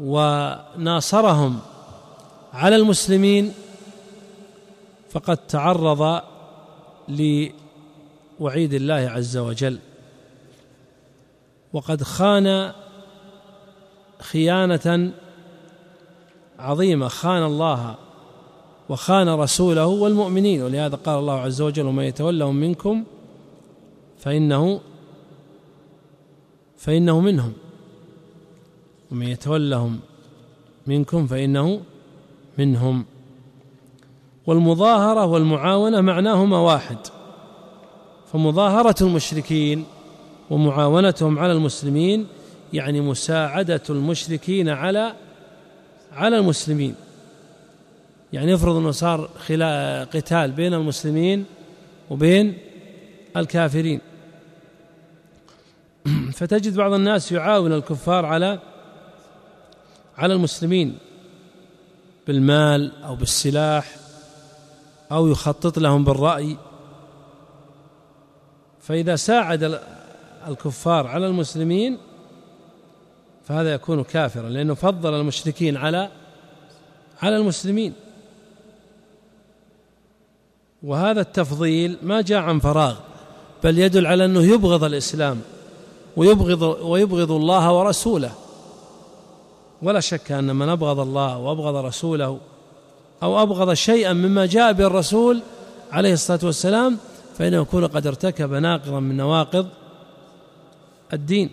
وناصرهم على المسلمين فقد تعرض لوعيد الله عز وجل وقد خان خيانة عظيمة. خان الله وخان رسوله والمؤمنين. ولهذا قال الله عز وجل ومن يتولهم منكم فانه فإنه منهم. ومن يتولهم منكم فإنه منهم. والمظاهرة والمعاونة معناهما واحد. فمظاهرة المشركين ومعاونتهم على المسلمين يعني مساعدة المشركين على على المسلمين. يعني افرض انه صار قتال بين المسلمين وبين الكافرين. فتجد بعض الناس يعاون الكفار على على المسلمين بالمال أو بالسلاح أو يخطط لهم بالرأي. فإذا ساعد الكفار على المسلمين فهذا يكون كافرا لأنه فضل المشركين على على المسلمين. وهذا التفضيل ما جاء عن فراغ بل يدل على أنه يبغض الإسلام ويبغض, ويبغض الله ورسوله. ولا شك أن من أبغض الله وأبغض رسوله أو أبغض شيئا مما جاء بالرسول عليه الصلاة والسلام فإنه يكون قد ارتكب ناقضا من نواقض الدين.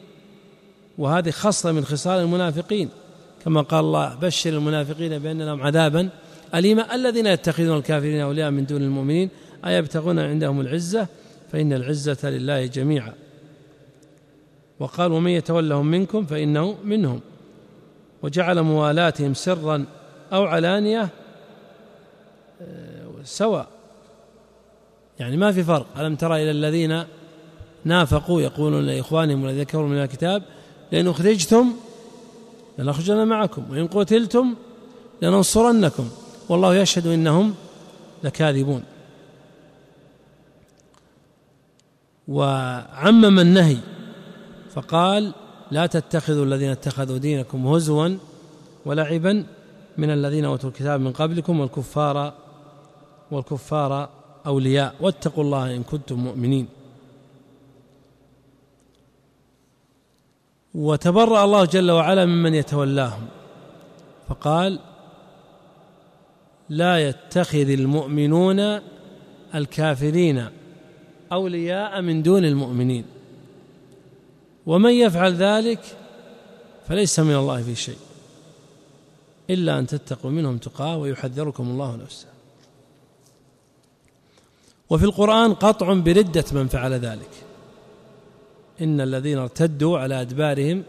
وهذه خصلة من خصال المنافقين. كما قال الله بشر المنافقين بأن لهم عذابا أليما. الذين يتخذون الكافرين أولياء من دون المؤمنين أيبتغون عندهم العزة؟ فإن العزة لله جميعا. وقال ومن يتولهم منكم فإنه منهم. وجعل موالاتهم سرا أو علانية آه، سواء. يعني ما في فرق. ألم ترى إلى الذين نافقوا يقولون لإخوانهم الذين كفروا من الكتاب لئن أخرجتم لنخرجن معكم وإن قتلتم لننصرنكم. والله يشهد إنهم لكاذبون. وعمم النهي فقال لا تتخذوا الذين اتخذوا دينكم هزوا ولعبا من الذين أوتوا الكتاب من قبلكم والكفار والكفار أولياء. واتقوا الله إن كنتم مؤمنين. وتبرأ الله جل وعلا ممن يتولاهم. فقال لا يتخذ المؤمنون الكافرين أولياء من دون المؤمنين. ومن يفعل ذلك فليس من الله في شيء. إلا أن تتقوا منهم تقاه ويحذركم الله نفسه. وفي القرآن قطع بردة من فعل ذلك. إن الذين ارتدوا على أدبارهم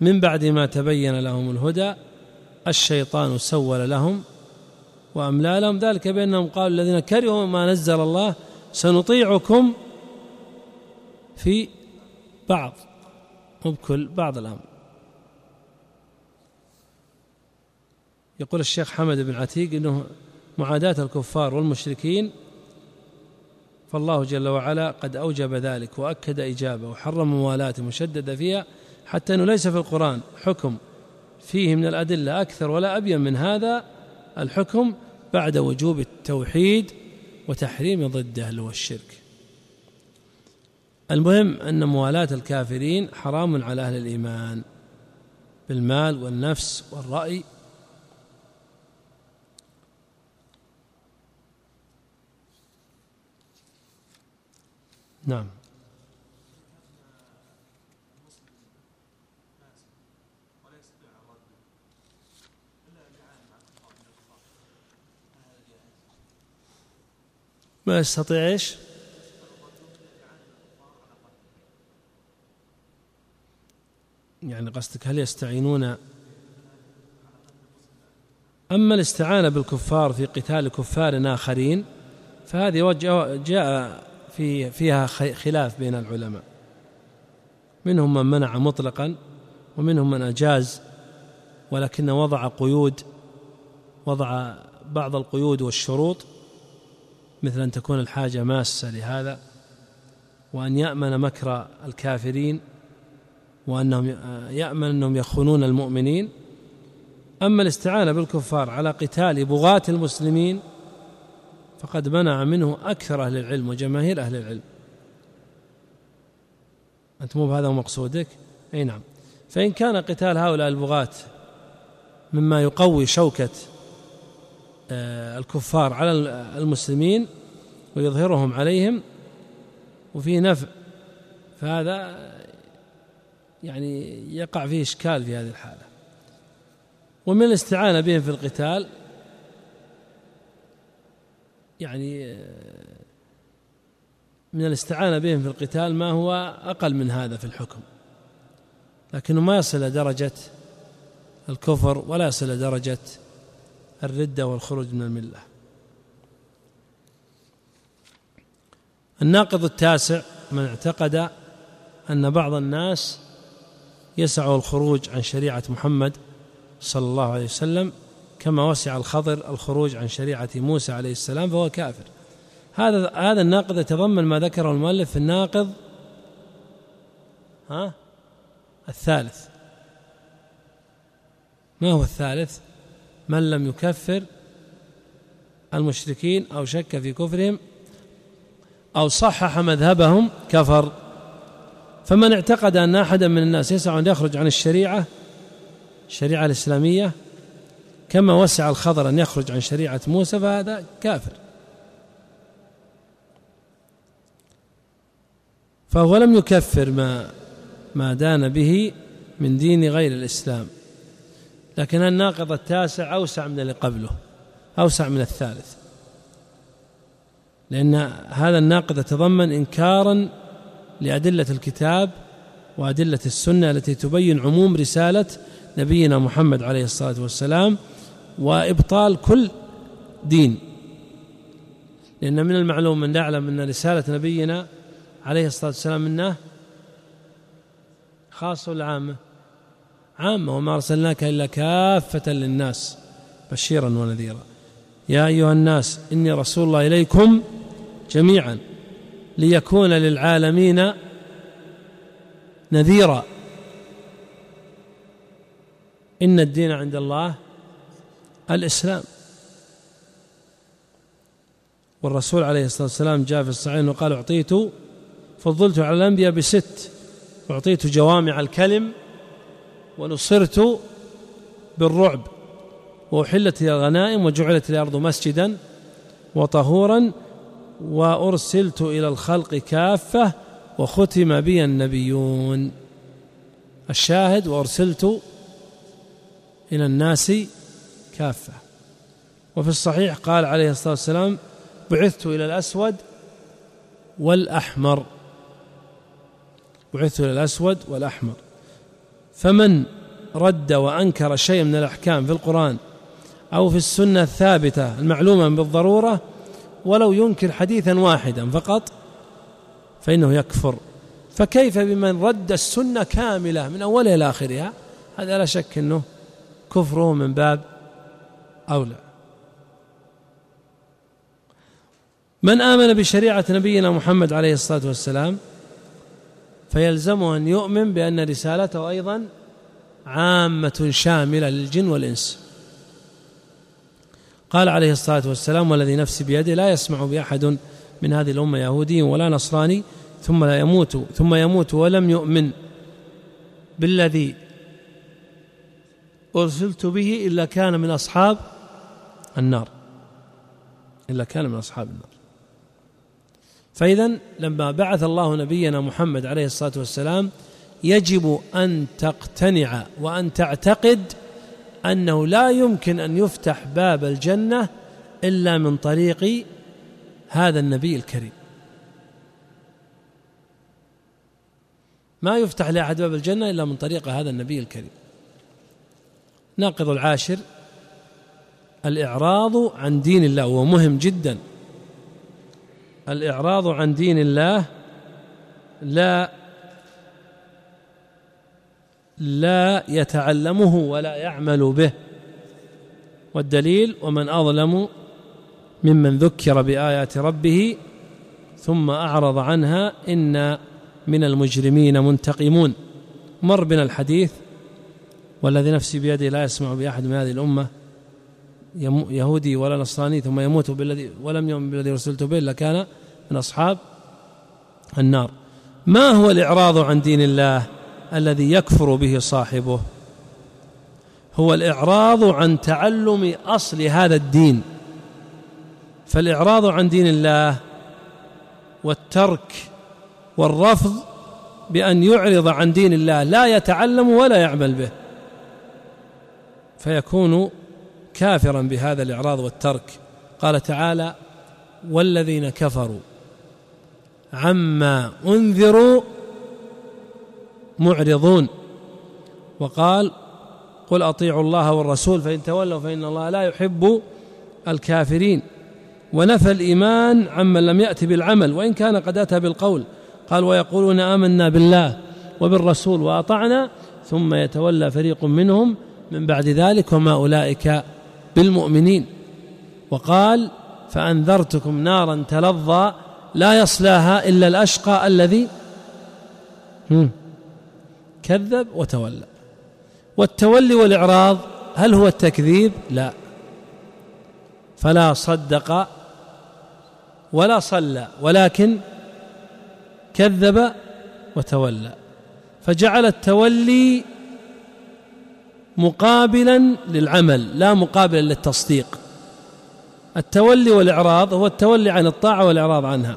من بعد ما تبين لهم الهدى الشيطان سول لهم وأملى لهم ذلك بأنهم قالوا الذين كرهوا ما نزل الله سنطيعكم في بعض وبكل بعض الأمر يقول الشيخ حمد بن عتيق أنه معاداة الكفار والمشركين فالله جل وعلا قد أوجب ذلك وأكد إجابة وحرم موالاته وشدد فيها حتى أنه ليس في القرآن حكم فيه من الأدلة أكثر ولا أبين من هذا الحكم بعد وجوب التوحيد وتحريم ضده اللي هو الشرك المهم أن موالاة الكافرين حرام على أهل الإيمان بالمال والنفس والرأي نعم ما يستطيع إيش؟ يعني قصدك هل يستعينون أما الاستعانة بالكفار في قتال كفار آخرين فهذه جاء في فيها خلاف بين العلماء. منهم من منع مطلقا ومنهم من أجاز ولكن وضع قيود وضع بعض القيود والشروط مثل أن تكون الحاجة ماسة لهذا وأن يأمن مكر الكافرين وأنهم يأمن أنهم يخونون المؤمنين. أما الاستعانة بالكفار على قتال بغاة المسلمين فقد منع منه أكثر أهل العلم وجماهير أهل العلم. أنت مو بهذا مقصودك؟ أي نعم. فإن كان قتال هؤلاء البغاة مما يقوي شوكة آه، الكفار على المسلمين ويظهرهم عليهم وفيه نفع فهذا آه، يعني يقع فيه إشكال في هذه الحالة. ومن الاستعانة بهم في القتال يعني من الاستعانة بهم في القتال ما هو أقل من هذا في الحكم. لكنه ما يصل إلى درجة الكفر ولا يصل إلى درجة الردة والخروج من الملة. الناقض التاسع من اعتقد أن بعض الناس يسعه الخروج عن شريعة محمد صلى الله عليه وسلم كما وسع الخضر الخروج عن شريعة موسى عليه السلام فهو كافر. هذا هذا الناقض يتضمن ما ذكره المؤلف في الناقض ها؟ الثالث. ما هو الثالث؟ من لم يكفر المشركين أو شك في كفرهم أو صحح مذهبهم كفر. فمن اعتقد أن أحدا من الناس يسعى أن يخرج عن الشريعة الشريعة الإسلامية كما وسع الخضر أن يخرج عن شريعة موسى فهذا كافر. فهو لم يكفر ما ما دان به من دين غير الإسلام. لكن الناقض التاسع أوسع من اللي قبله أوسع من الثالث. لأن هذا الناقض يتضمن إنكارا لأدلة الكتاب وأدلة السنة التي تبين عموم رسالة نبينا محمد عليه الصلاة والسلام وإبطال كل دين. لأن من المعلوم من نعلم أن رسالة نبينا عليه الصلاة والسلام منه خاصة العامه عامة وما أرسلناك إلا كافة للناس بشيرا ونذيرا. يا أيها الناس إني رسول الله إليكم جميعا ليكون للعالمين نذيرا. إن الدين عند الله الإسلام. والرسول عليه الصلاة والسلام جاء في الصحيح أنه قال أعطيت فضلت على الأنبياء بست. أعطيت جوامع الكلم ونصرت بالرعب. وأحلت إلى الغنائم وجعلت الأرض مسجدا وطهورا وأرسلت إلى الخلق كافة وختم بي النبيون. الشاهد وأرسلت إلى الناس كافة. وفي الصحيح قال عليه الصلاة والسلام بعثت إلى الأسود والأحمر. بعثت إلى الأسود والأحمر. فمن رد وأنكر شيء من الأحكام في القرآن أو في السنة الثابتة المعلومة بالضرورة ولو ينكر حديثا واحدا فقط فإنه يكفر. فكيف بمن رد السنة كاملة من أولها إلى آخرها؟ هذا لا شك أنه كفره من باب أو لا. من آمن بشريعة نبينا محمد عليه الصلاة والسلام فيلزمه أن يؤمن بأن رسالته أيضا عامة شاملة للجن والإنس. قال عليه الصلاة والسلام والذي نفسي بيده لا يسمع بأحد من هذه الأمة يهودي ولا نصراني ثم لا يموت ثم يموت ولم يؤمن بالذي أرسلت به إلا كان من أصحاب النار. إلا كان من أصحاب النار. فإذا لما بعث الله نبينا محمد عليه الصلاة والسلام يجب أن تقتنع وأن تعتقد أنه لا يمكن أن يفتح باب الجنة إلا من طريق هذا النبي الكريم. ما يفتح لأحد باب الجنة إلا من طريق هذا النبي الكريم. ناقض العاشر الإعراض عن دين الله هو مهم جدا. الإعراض عن دين الله لا لا يتعلمه ولا يعمل به. والدليل ومن أظلم ممن ذكر بآيات ربه ثم أعرض عنها إن من المجرمين منتقمون. مر بنا الحديث والذي نفسي بيده لا يسمع بأحد من هذه الأمة يهودي ولا نصراني ثم يموت بالذي ولم يؤمن بالذي أرسلت به لكان من أصحاب النار. ما هو الإعراض عن دين الله الذي يكفر به صاحبه؟ هو الإعراض عن تعلم أصل هذا الدين. فالإعراض عن دين الله والترك والرفض بأن يعرض عن دين الله لا يتعلم ولا يعمل به. فيكون كافرا بهذا الإعراض والترك. قال تعالى والذين كفروا عما أنذروا معرضون. وقال قل أطيعوا الله والرسول فإن تولوا فإن الله لا يحب الكافرين. ونفى الإيمان عمن لم يأت بالعمل وإن كان قد أتى بالقول. قال ويقولون آمنا بالله وبالرسول وأطعنا ثم يتولى فريق منهم من بعد ذلك وما أولئك بالمؤمنين. وقال فأنذرتكم نارا تلظى لا يصلاها إلا الأشقى الذي كذب وتولى. والتولي والإعراض هل هو التكذيب؟ لا. فلا صدق ولا صلى ولكن كذب وتولى. فجعل التولي مقابلا للعمل لا مقابلا للتصديق. التولي والإعراض هو التولي عن الطاعة والإعراض عنها.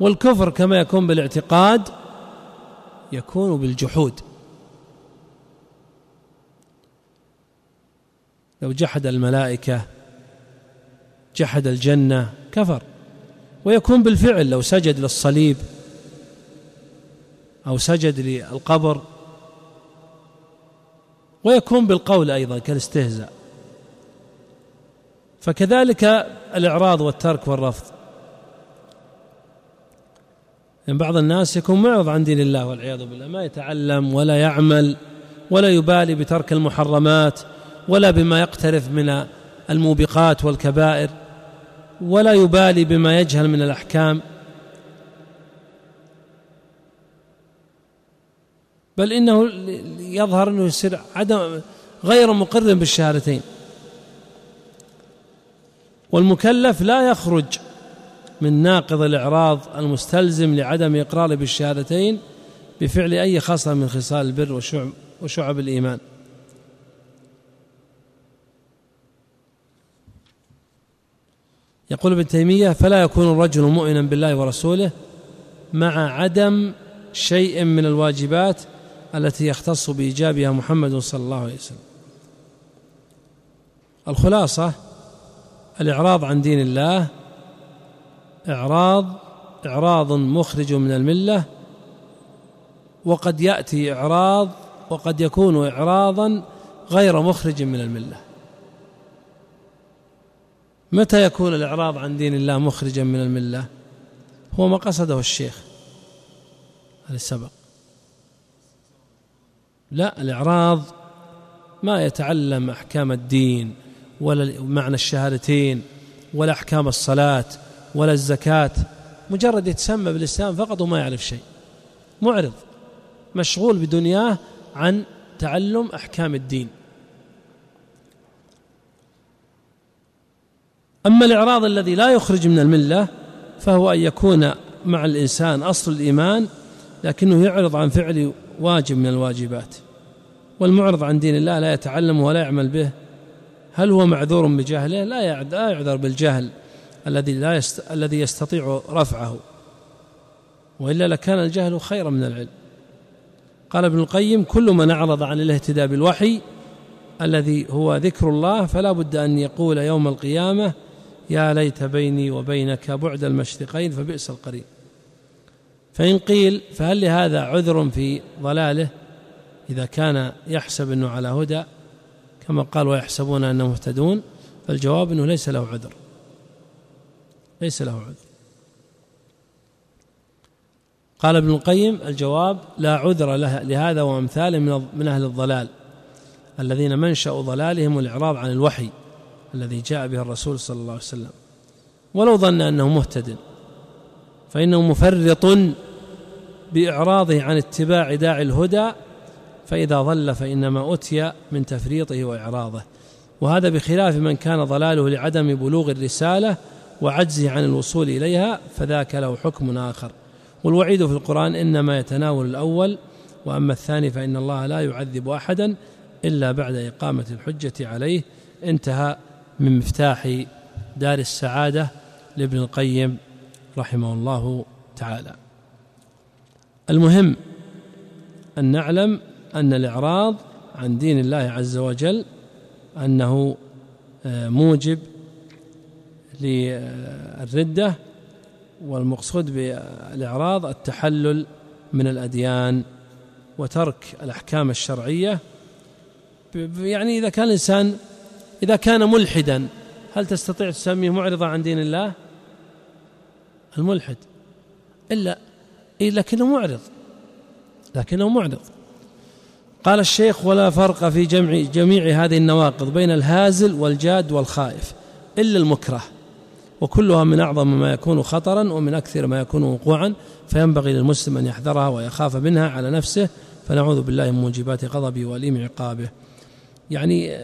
والكفر كما يكون بالاعتقاد يكون بالجحود. لو جحد الملائكة جحد الجنة كفر. ويكون بالفعل لو سجد للصليب أو سجد للقبر ويكون بالقول أيضا كالاستهزاء. فكذلك الإعراض والترك والرفض. ان بعض الناس يكون معرض عن دين الله والعياذ بالله ما يتعلم ولا يعمل ولا يبالي بترك المحرمات ولا بما يقترف من الموبقات والكبائر ولا يبالي بما يجهل من الأحكام. بل إنه يظهر أنه يصير عدم غير مقر بالشهادتين. والمكلف لا يخرج من ناقض الإعراض المستلزم لعدم إقراره بالشهادتين بفعل أي خصلة من خصال البر وشعب, وشعب الإيمان. يقول ابن تيمية فلا يكون الرجل مؤمنا بالله ورسوله مع عدم شيء من الواجبات التي يختص بإيجابها محمد صلى الله عليه وسلم. الخلاصة الإعراض عن دين الله إعراض إعراض مخرج من الملة وقد يأتي إعراض وقد يكون إعراضا غير مخرج من الملة. متى يكون الإعراض عن دين الله مخرجا من الملة؟ هو ما قصده الشيخ السبق. لا الإعراض ما يتعلم أحكام الدين ولا معنى الشهادتين ولا أحكام الصلاة ولا الزكاة مجرد يتسمى بالإسلام فقط وما يعرف شيء معرض مشغول بدنياه عن تعلم أحكام الدين. أما الإعراض الذي لا يخرج من الملة فهو أن يكون مع الإنسان أصل الإيمان لكنه يعرض عن فعل واجب من الواجبات. والمعرض عن دين الله لا يتعلم ولا يعمل به. هل هو معذور بجهله؟ لا يعذر بالجهل الذي لا يست... الذي يستطيع رفعه. وإلا لكان الجهل خيرا من العلم. قال ابن القيم كل من أعرض عن الاهتداء بالوحي الذي هو ذكر الله فلا بد أن يقول يوم القيامة يا ليت بيني وبينك بعد المشرقين فبئس القرين فإن قيل فهل لهذا عذر في ضلاله؟ إذا كان يحسب أنه على هدى كما قال ويحسبون أنهم مهتدون فالجواب أنه ليس له عذر. ليس له عذر. قال ابن القيم الجواب لا عذر له لهذا وأمثاله من, من أهل الضلال. الذين منشأ ضلالهم الإعراض عن الوحي الذي جاء به الرسول صلى الله عليه وسلم. ولو ظن أنه مهتد. فإنه مفرط بإعراضه عن اتباع داعي الهدى فإذا ضل فإنما أتي من تفريطه وإعراضه. وهذا بخلاف من كان ضلاله لعدم بلوغ الرسالة وعجزه عن الوصول إليها فذاك له حكم آخر. والوعيد في القرآن إنما يتناول الأول وأما الثاني فإن الله لا يعذب أحدا إلا بعد إقامة الحجة عليه. انتهى من مفتاح دار السعادة لابن القيم. رحمه الله تعالى المهم أن نعلم أن الإعراض عن دين الله عز وجل أنه آه، موجب للردة والمقصود بالإعراض التحلل من الأديان وترك الأحكام الشرعية يعني إذا كان الإنسان إذا كان ملحدا هل تستطيع تسميه معرضا عن دين الله؟ الملحد. إلا إيه لكنه معرض. لكنه معرض. قال الشيخ ولا فرق في جمع جميع هذه النواقض بين الهازل والجاد والخائف إلا المكره. وكلها من أعظم ما يكون خطرا ومن أكثر ما يكون وقوعا فينبغي للمسلم أن يحذرها ويخاف منها على نفسه فنعوذ بالله من موجبات غضبه وأليم عقابه. يعني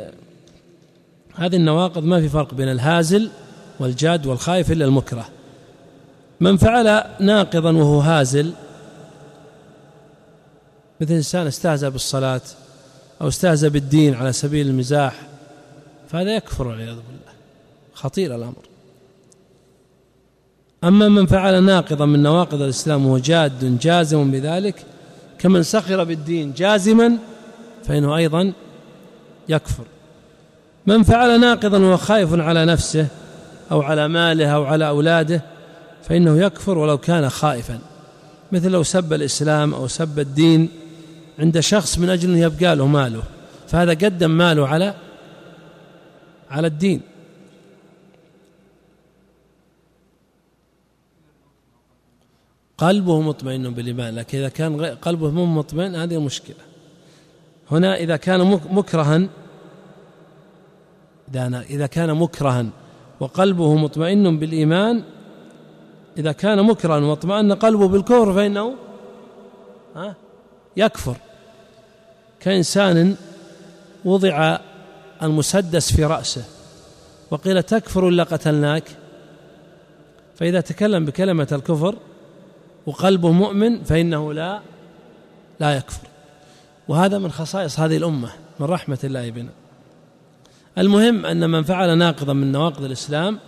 هذه النواقض ما في فرق بين الهازل والجاد والخائف إلا المكره. من فعل ناقضا وهو هازل مثل إنسان استهزأ بالصلاة أو استهزأ بالدين على سبيل المزاح فهذا يكفر والعياذ بالله خطير الأمر. أما من فعل ناقضا من نواقض الإسلام وهو جاد جازم بذلك كمن سخر بالدين جازما فإنه أيضا يكفر. من فعل ناقضا وهو خائف على نفسه أو على ماله أو على أولاده فإنه يكفر ولو كان خائفا. مثل لو سب الإسلام أو سب الدين عند شخص من أجل أن يبقى له ماله. فهذا قدم ماله على على الدين. قلبه مطمئن بالإيمان لكن إذا كان قلبه مو مطمئن هذه مشكلة. هنا إذا كان مكرها إذا كان مكرها وقلبه مطمئن بالإيمان إذا كان مكرا واطمأن قلبه بالكفر فإنه يكفر. كإنسان وضع المسدس في رأسه وقيل تكفر إلا قتلناك؟ فإذا تكلم بكلمة الكفر وقلبه مؤمن فإنه لا لا يكفر. وهذا من خصائص هذه الأمة من رحمة الله بنا. المهم أن من فعل ناقضا من نواقض الإسلام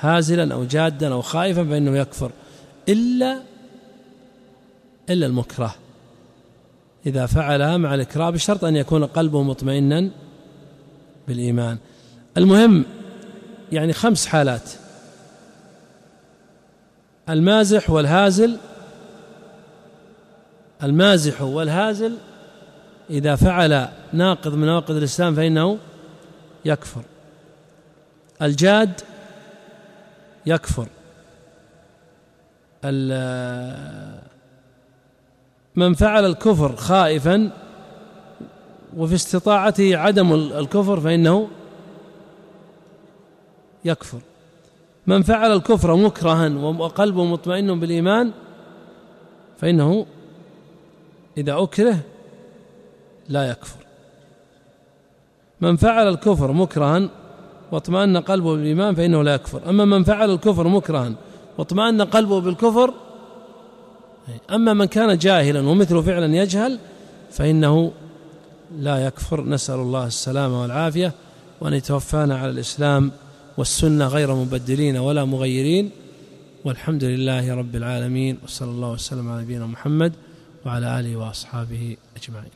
هازلا أو جادا أو خائفا فإنه يكفر. إلا إلا المكره. إذا فعلها مع الإكراه بشرط أن يكون قلبه مطمئنا بالإيمان. المهم يعني خمس حالات. المازح والهازل. المازح والهازل إذا فعل ناقض من نواقض الإسلام فإنه يكفر. الجاد يكفر. من فعل الكفر خائفا وفي استطاعته عدم الكفر فإنه يكفر. من فعل الكفر مكرها وقلبه مطمئن بالإيمان فإنه إذا أكره لا يكفر. من فعل الكفر مكرها واطمأن قلبه بالإيمان فإنه لا يكفر. أما من فعل الكفر مكرها واطمأن قلبه بالكفر أما من كان جاهلا ومثله فعلا يجهل فإنه لا يكفر. نسأل الله السلامة والعافية وأن يتوفانا على الإسلام والسنة غير مبدلين ولا مغيرين. والحمد لله رب العالمين وصلى الله وسلم على نبينا محمد وعلى آله وأصحابه أجمعين.